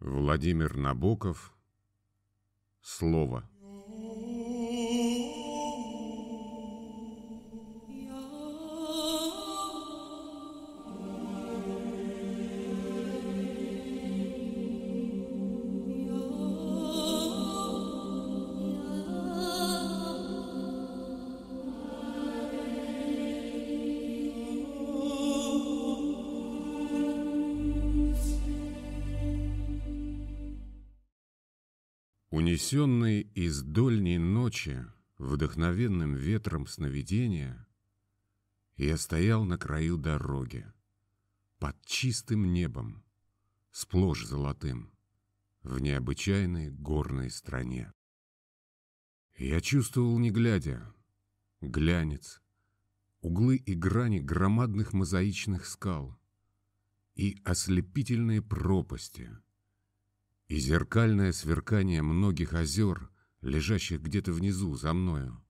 Владимир Набоков. Слово. Унесенный из дольней ночи вдохновенным ветром сновидения, я стоял на краю дороги, под чистым небом, сплошь золотым, в необычайной горной стране. Я чувствовал, не глядя, глянец, углы и грани громадных мозаичных скал и ослепительные пропасти — и зеркальное сверкание многих озер, лежащих где-то внизу за мною.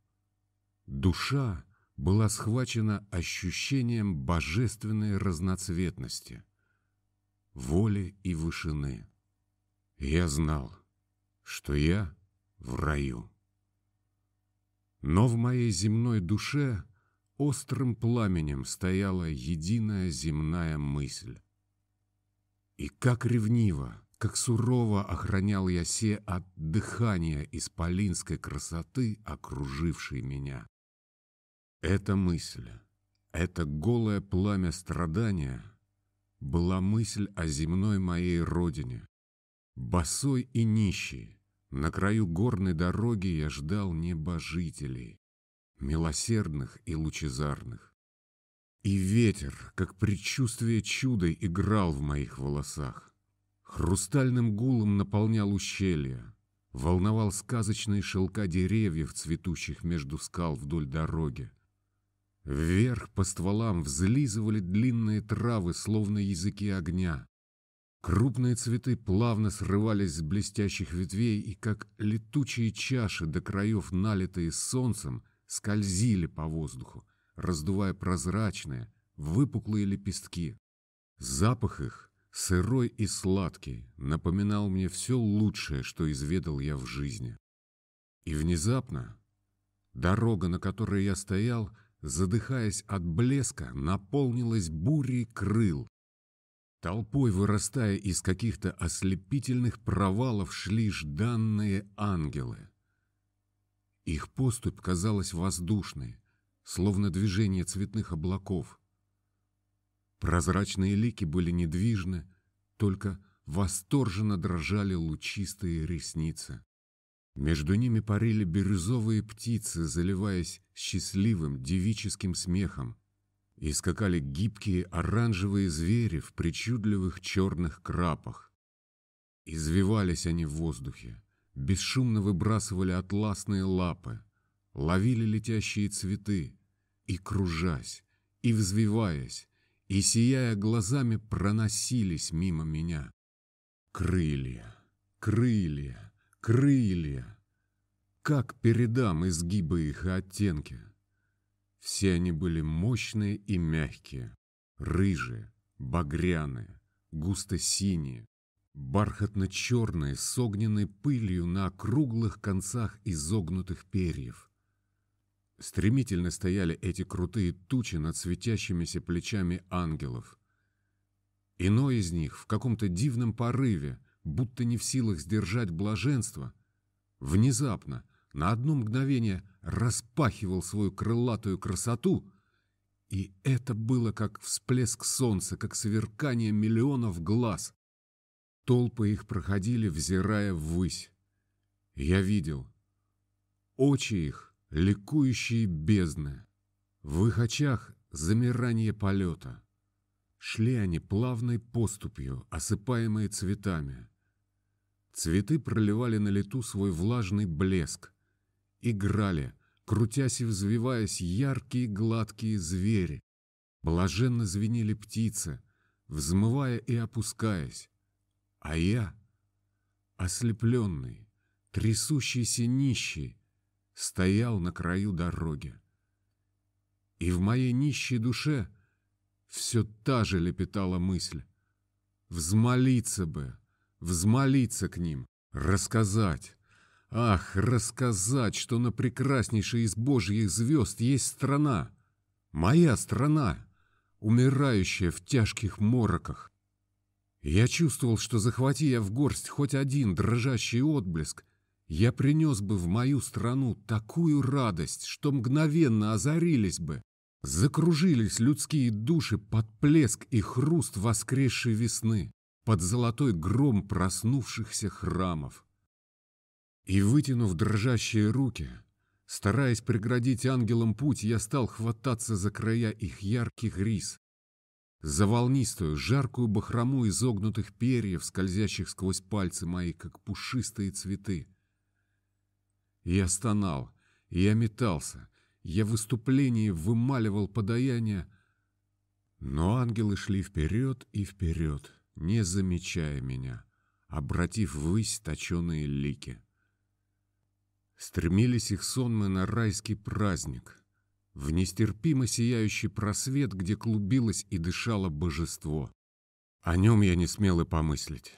Душа была схвачена ощущением божественной разноцветности, воли и вышины. Я знал, что я в раю. Но в моей земной душе острым пламенем стояла единая земная мысль. И как ревниво, как сурово охранял я се от дыхания исполинской красоты, окружившей меня. Эта мысль, это голое пламя страдания была мысль о земной моей родине. Босой и нищий, на краю горной дороги я ждал небожителей, милосердных и лучезарных. И ветер, как предчувствие чуда, играл в моих волосах. Хрустальным гулом наполнял ущелье, волновал сказочные шелка деревьев, цветущих между скал вдоль дороги. Вверх по стволам взлизывали длинные травы, словно языки огня. Крупные цветы плавно срывались с блестящих ветвей и, как летучие чаши до краев, налитые солнцем, скользили по воздуху, раздувая прозрачные, выпуклые лепестки. Запах их сырой и сладкий, напоминал мне все лучшее, что изведал я в жизни. И внезапно дорога, на которой я стоял, задыхаясь от блеска, наполнилась бурей крыл. Толпой вырастая из каких-то ослепительных провалов шли жданные ангелы. Их поступь казалась воздушной, словно движение цветных облаков. Прозрачные лики были недвижны, только восторженно дрожали лучистые ресницы. Между ними парили бирюзовые птицы, заливаясь счастливым девическим смехом. И скакали гибкие оранжевые звери в причудливых черных крапах. Извивались они в воздухе, бесшумно выбрасывали атласные лапы, ловили летящие цветы и, кружась, и взвиваясь, и, сияя глазами, проносились мимо меня. Крылья, крылья, крылья. Как передам изгибы их и оттенки? Все они были мощные и мягкие, рыжие, багряные, густо-синие, бархатно-черные с огненной пылью на круглых концах изогнутых перьев. Стремительно стояли эти крутые тучи над светящимися плечами ангелов. Иной из них в каком-то дивном порыве, будто не в силах сдержать блаженство, внезапно, на одно мгновение распахивал свою крылатую красоту, и это было как всплеск солнца, как сверкание миллионов глаз. Толпы их проходили, взирая ввысь. Я видел. Очи их ликующие бездны. В их очах замирание полета. Шли они плавной поступью, осыпаемые цветами. Цветы проливали на лету свой влажный блеск. Играли, крутясь и взвиваясь, яркие гладкие звери. Блаженно звенели птицы, взмывая и опускаясь. А я, ослепленный, трясущийся нищий, стоял на краю дороги. И в моей нищей душе все та же лепетала мысль. Взмолиться бы, взмолиться к ним, рассказать. Ах, рассказать, что на прекраснейшей из божьих звезд есть страна. Моя страна, умирающая в тяжких мороках. Я чувствовал, что захвати я в горсть хоть один дрожащий отблеск, я принес бы в мою страну такую радость, что мгновенно озарились бы, закружились людские души под плеск и хруст воскресшей весны, под золотой гром проснувшихся храмов. И, вытянув дрожащие руки, стараясь преградить ангелам путь, я стал хвататься за края их ярких рис, за волнистую, жаркую бахрому изогнутых перьев, скользящих сквозь пальцы мои, как пушистые цветы. Я стонал, я метался, я в выступлении вымаливал подаяние, но ангелы шли вперед и вперед, не замечая меня, обратив ввысь точеные лики. Стремились их сонмы на райский праздник, в нестерпимо сияющий просвет, где клубилось и дышало божество. О нем я не смел и помыслить.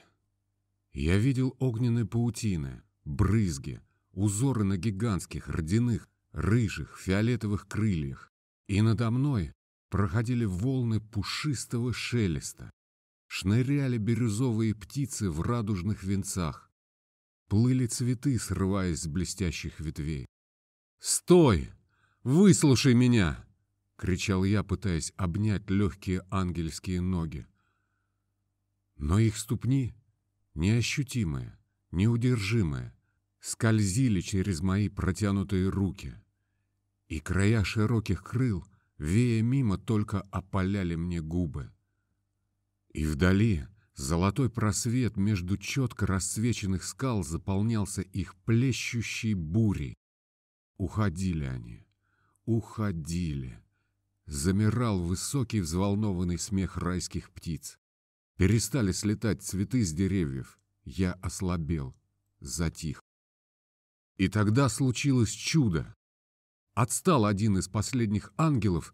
Я видел огненные паутины, брызги, узоры на гигантских, родяных, рыжих, фиолетовых крыльях, и надо мной проходили волны пушистого шелеста, шныряли бирюзовые птицы в радужных венцах, плыли цветы, срываясь с блестящих ветвей. «Стой! Выслушай меня!» — кричал я, пытаясь обнять легкие ангельские ноги. Но их ступни, неощутимые, неудержимые, скользили через мои протянутые руки, и края широких крыл, вея мимо, только опаляли мне губы. И вдали золотой просвет между четко расцвеченных скал заполнялся их плещущей бурей. Уходили они, уходили. Замирал высокий взволнованный смех райских птиц. Перестали слетать цветы с деревьев. Я ослабел, затих. И тогда случилось чудо. Отстал один из последних ангелов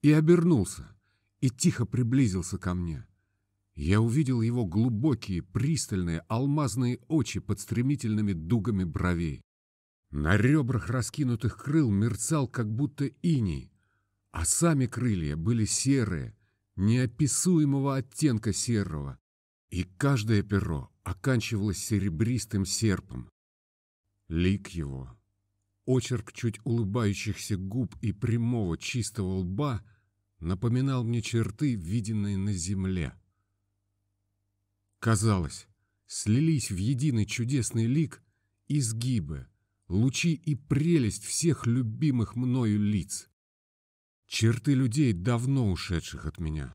и обернулся, и тихо приблизился ко мне. Я увидел его глубокие, пристальные, алмазные очи под стремительными дугами бровей. На ребрах раскинутых крыл мерцал, как будто иней, а сами крылья были серые, неописуемого оттенка серого, и каждое перо оканчивалось серебристым серпом. Лик его, очерк чуть улыбающихся губ и прямого чистого лба напоминал мне черты, виденные на земле. Казалось, слились в единый чудесный лик изгибы, лучи и прелесть всех любимых мною лиц. Черты людей, давно ушедших от меня.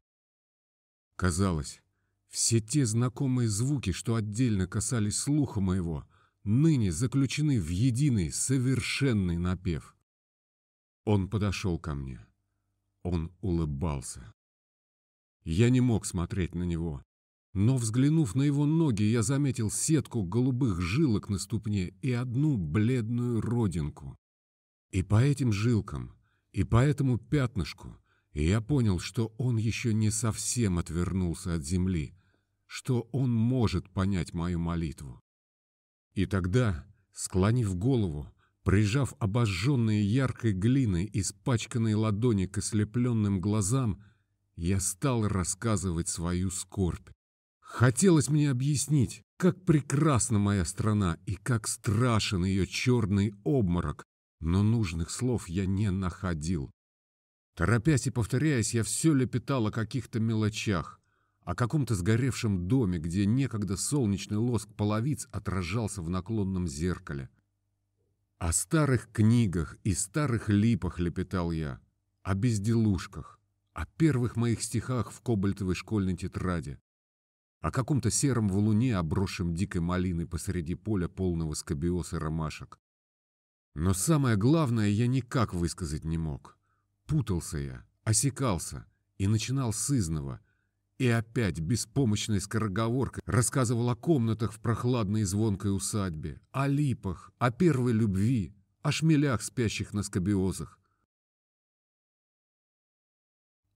Казалось, все те знакомые звуки, что отдельно касались слуха моего — ныне заключены в единый совершенный напев. Он подошел ко мне. Он улыбался. Я не мог смотреть на него, но, взглянув на его ноги, я заметил сетку голубых жилок на ступне и одну бледную родинку. И по этим жилкам, и по этому пятнышку я понял, что он еще не совсем отвернулся от земли, что он может понять мою молитву. И тогда, склонив голову, прижав обожженные яркой глиной испачканные ладони к ослепленным глазам, я стал рассказывать свою скорбь. Хотелось мне объяснить, как прекрасна моя страна и как страшен ее черный обморок, но нужных слов я не находил. Торопясь и повторяясь, я все лепетал о каких-то мелочах, о каком-то сгоревшем доме, где некогда солнечный лоск половиц отражался в наклонном зеркале. О старых книгах и старых липах лепетал я, о безделушках, о первых моих стихах в кобальтовой школьной тетради, о каком-то сером валуне, обросшем дикой малиной посреди поля полного скобиоз и ромашек. Но самое главное я никак высказать не мог. Путался я, осекался и начинал с изного — и опять беспомощной скороговоркой рассказывал о комнатах в прохладной и звонкой усадьбе, о липах, о первой любви, о шмелях, спящих на скобиозах.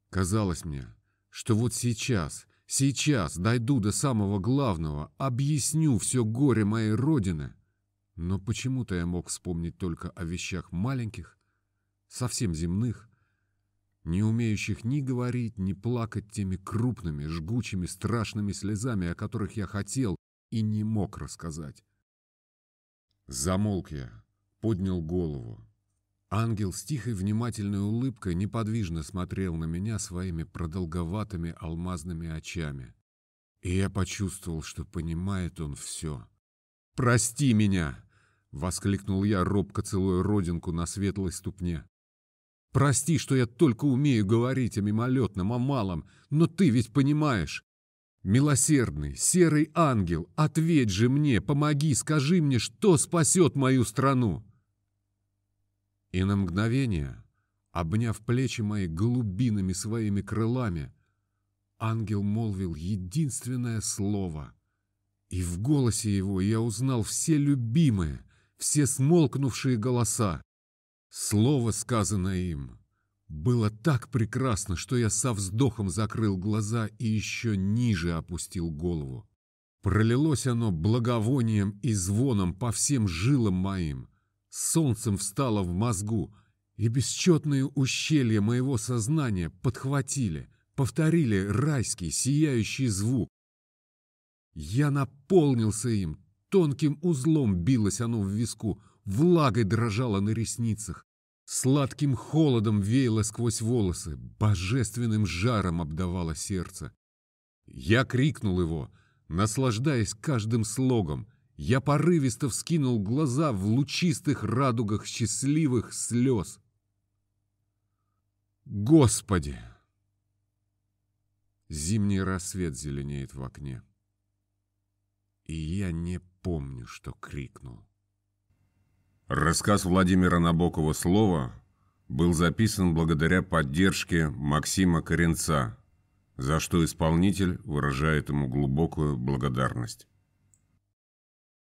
Казалось мне, что вот сейчас, Сейчас дойду до самого главного, объясню все горе моей родины. Но почему-то я мог вспомнить только о вещах маленьких, совсем земных, не умеющих ни говорить, ни плакать теми крупными, жгучими, страшными слезами, о которых я хотел и не мог рассказать. Замолк я, поднял голову. Ангел с тихой внимательной улыбкой неподвижно смотрел на меня своими продолговатыми алмазными очами. И я почувствовал, что понимает он все. «Прости меня!» — воскликнул я, робко целуя родинку на светлой ступне. «Прости, что я только умею говорить о мимолетном, о малом, но ты ведь понимаешь. Милосердный, серый ангел, ответь же мне, помоги, скажи мне, что спасет мою страну!» И на мгновение, обняв плечи мои голубиными своими крылами, ангел молвил единственное слово. И в голосе его я узнал все любимые, все смолкнувшие голоса. Слово, сказанное им, было так прекрасно, что я со вздохом закрыл глаза и еще ниже опустил голову. Пролилось оно благовонием и звоном по всем жилам моим, солнцем встало в мозгу, и бесчетные ущелья моего сознания подхватили, повторили райский сияющий звук. Я наполнился им, тонким узлом билось оно в виску, влагой дрожало на ресницах, сладким холодом веяло сквозь волосы, божественным жаром обдавало сердце. Я крикнул его, наслаждаясь каждым слогом, я порывисто вскинул глаза в лучистых радугах счастливых слез. Господи! Зимний рассвет зеленеет в окне. И я не помню, что крикнул. Рассказ Владимира Набокова «Слово» был записан благодаря поддержке Максима Коренца, за что исполнитель выражает ему глубокую благодарность.